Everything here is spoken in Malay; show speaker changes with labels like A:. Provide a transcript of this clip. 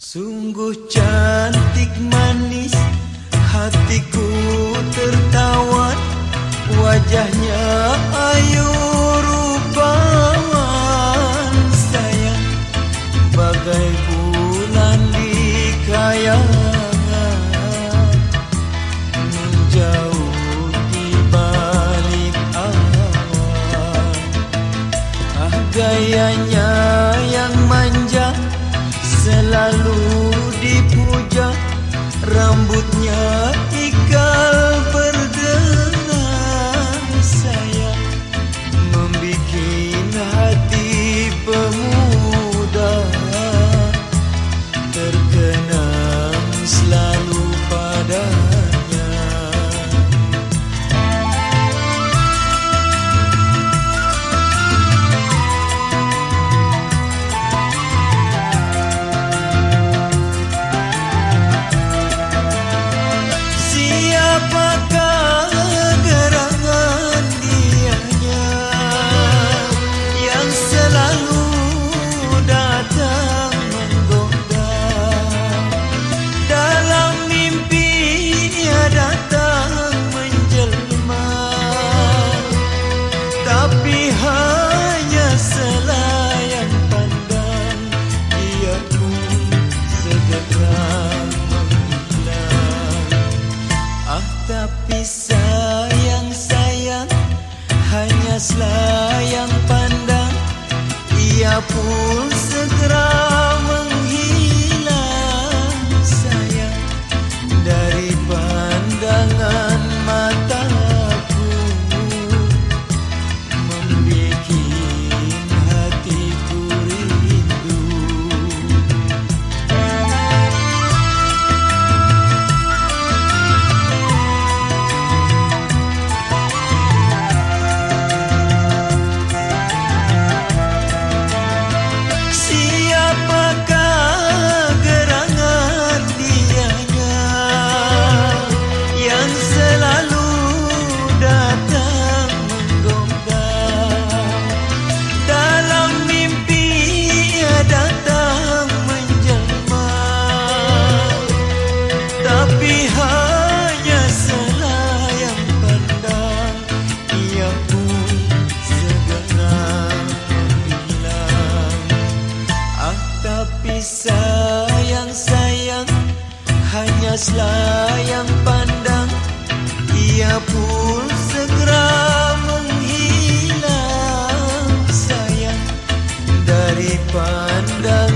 A: Sungguh cantik manis hatiku tertawan wajahnya ayu rupawan sayang. Bagai bulan di kayangan menjauh di balik awan. Ah gayanya selalu dipuja. Rambutnya ikal ia pun segera selayang pandang ia pun segera menghilang sayang. Daripada